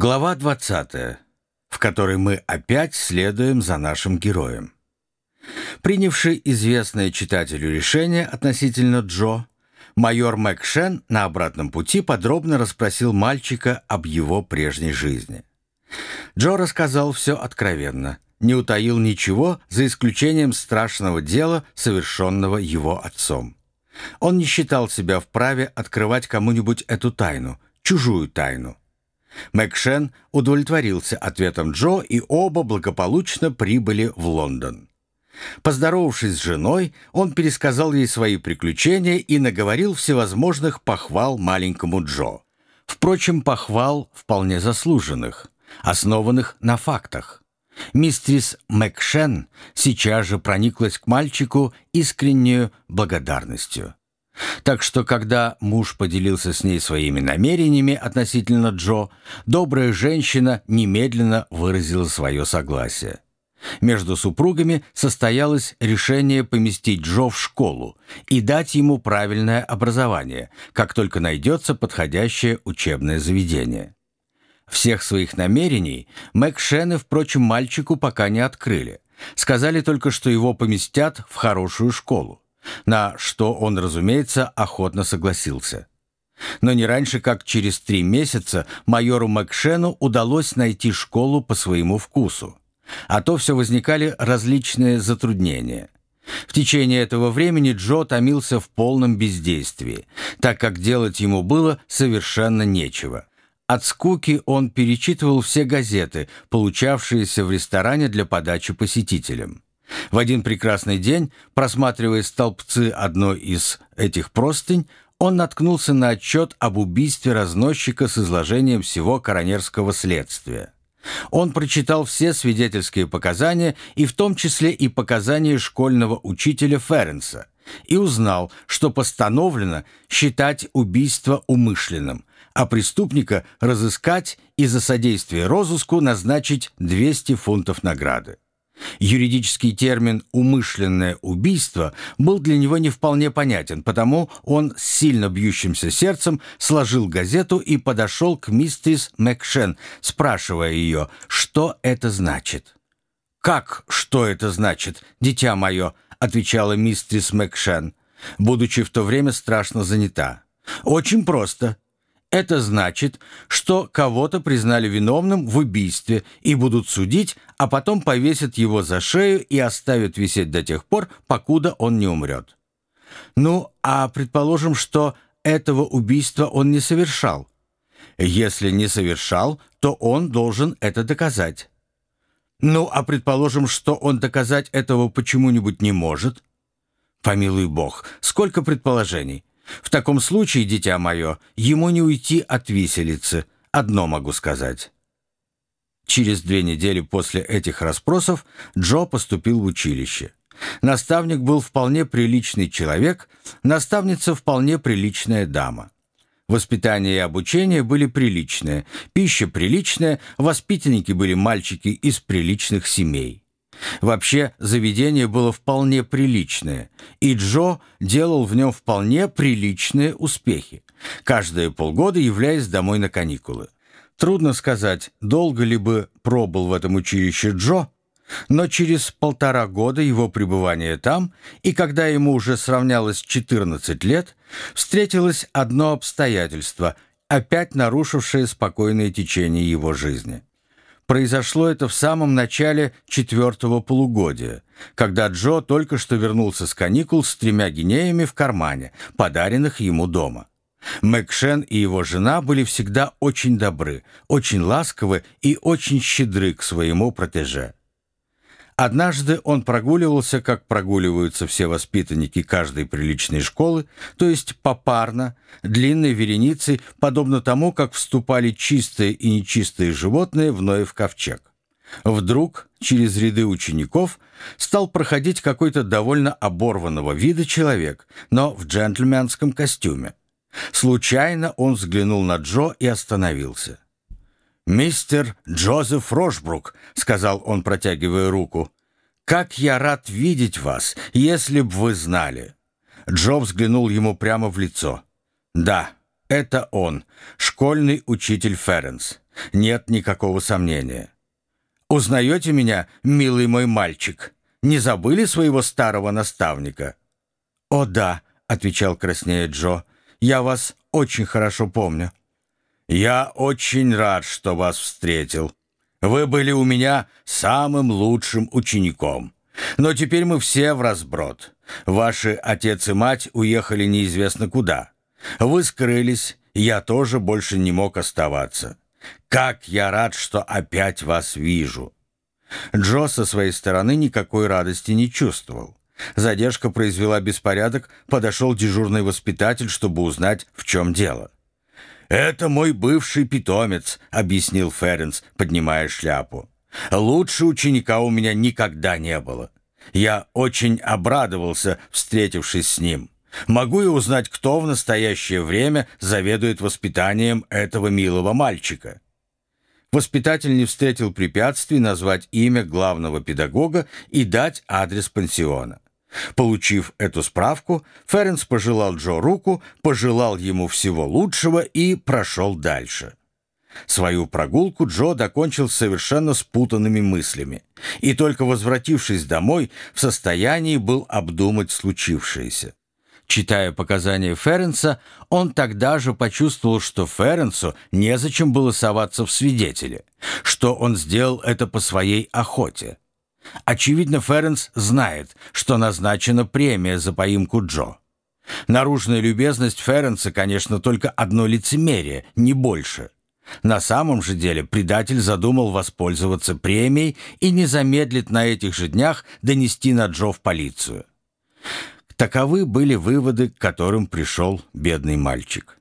Глава 20, в которой мы опять следуем за нашим героем. Принявший известное читателю решение относительно Джо, майор Мэкшен на обратном пути подробно расспросил мальчика об его прежней жизни. Джо рассказал все откровенно, не утаил ничего, за исключением страшного дела, совершенного его отцом. Он не считал себя вправе открывать кому-нибудь эту тайну, чужую тайну. Мэкшен удовлетворился ответом Джо, и оба благополучно прибыли в Лондон. Поздоровавшись с женой, он пересказал ей свои приключения и наговорил всевозможных похвал маленькому Джо. Впрочем, похвал вполне заслуженных, основанных на фактах. Мистрис Мэкшен сейчас же прониклась к мальчику искреннюю благодарностью. Так что, когда муж поделился с ней своими намерениями относительно Джо, добрая женщина немедленно выразила свое согласие. Между супругами состоялось решение поместить Джо в школу и дать ему правильное образование, как только найдется подходящее учебное заведение. Всех своих намерений Мэкшены, впрочем, мальчику пока не открыли. Сказали только, что его поместят в хорошую школу на что он, разумеется, охотно согласился. Но не раньше, как через три месяца майору Макшену удалось найти школу по своему вкусу. А то все возникали различные затруднения. В течение этого времени Джо томился в полном бездействии, так как делать ему было совершенно нечего. От скуки он перечитывал все газеты, получавшиеся в ресторане для подачи посетителям. В один прекрасный день, просматривая столбцы одной из этих простынь, он наткнулся на отчет об убийстве разносчика с изложением всего коронерского следствия. Он прочитал все свидетельские показания, и в том числе и показания школьного учителя Ференса, и узнал, что постановлено считать убийство умышленным, а преступника разыскать и за содействие розыску назначить 200 фунтов награды. Юридический термин «умышленное убийство» был для него не вполне понятен, потому он с сильно бьющимся сердцем сложил газету и подошел к мистерис Мэкшен, спрашивая ее, что это значит. «Как что это значит, дитя мое?» — отвечала мистерис Мэкшен, будучи в то время страшно занята. «Очень просто. Это значит, что кого-то признали виновным в убийстве и будут судить, а потом повесят его за шею и оставят висеть до тех пор, покуда он не умрет. Ну, а предположим, что этого убийства он не совершал. Если не совершал, то он должен это доказать. Ну, а предположим, что он доказать этого почему-нибудь не может. Помилуй бог, сколько предположений. В таком случае, дитя мое, ему не уйти от виселицы. Одно могу сказать. Через две недели после этих расспросов Джо поступил в училище. Наставник был вполне приличный человек, наставница вполне приличная дама. Воспитание и обучение были приличные, пища приличная, воспитанники были мальчики из приличных семей. Вообще, заведение было вполне приличное, и Джо делал в нем вполне приличные успехи, каждые полгода являясь домой на каникулы. Трудно сказать, долго ли бы пробыл в этом училище Джо, но через полтора года его пребывания там, и когда ему уже сравнялось 14 лет, встретилось одно обстоятельство, опять нарушившее спокойное течение его жизни. Произошло это в самом начале четвертого полугодия, когда Джо только что вернулся с каникул с тремя гинеями в кармане, подаренных ему дома. Мэкшен и его жена были всегда очень добры, очень ласковы и очень щедры к своему протеже. Однажды он прогуливался, как прогуливаются все воспитанники каждой приличной школы, то есть попарно, длинной вереницей, подобно тому, как вступали чистые и нечистые животные в Ноев ковчег. Вдруг через ряды учеников стал проходить какой-то довольно оборванного вида человек, но в джентльменском костюме. Случайно он взглянул на Джо и остановился. «Мистер Джозеф Рошбрук», — сказал он, протягивая руку, — «как я рад видеть вас, если б вы знали». Джо взглянул ему прямо в лицо. «Да, это он, школьный учитель Ференс. Нет никакого сомнения. «Узнаете меня, милый мой мальчик? Не забыли своего старого наставника?» «О да», — отвечал краснея Джо, — «я вас очень хорошо помню». «Я очень рад, что вас встретил. Вы были у меня самым лучшим учеником. Но теперь мы все в разброд. Ваши отец и мать уехали неизвестно куда. Вы скрылись, я тоже больше не мог оставаться. Как я рад, что опять вас вижу!» Джо со своей стороны никакой радости не чувствовал. Задержка произвела беспорядок, подошел дежурный воспитатель, чтобы узнать, в чем дело. «Это мой бывший питомец», — объяснил Ференс, поднимая шляпу. «Лучше ученика у меня никогда не было. Я очень обрадовался, встретившись с ним. Могу я узнать, кто в настоящее время заведует воспитанием этого милого мальчика?» Воспитатель не встретил препятствий назвать имя главного педагога и дать адрес пансиона. Получив эту справку, Ференс пожелал Джо руку, пожелал ему всего лучшего и прошел дальше. Свою прогулку Джо докончил совершенно спутанными мыслями, и только возвратившись домой, в состоянии был обдумать случившееся. Читая показания Ференса, он тогда же почувствовал, что Ференсу незачем было соваться в свидетели, что он сделал это по своей охоте. Очевидно, Ференс знает, что назначена премия за поимку Джо. Наружная любезность Ференса, конечно, только одно лицемерие, не больше. На самом же деле предатель задумал воспользоваться премией и не замедлит на этих же днях донести на Джо в полицию. Таковы были выводы, к которым пришел бедный мальчик.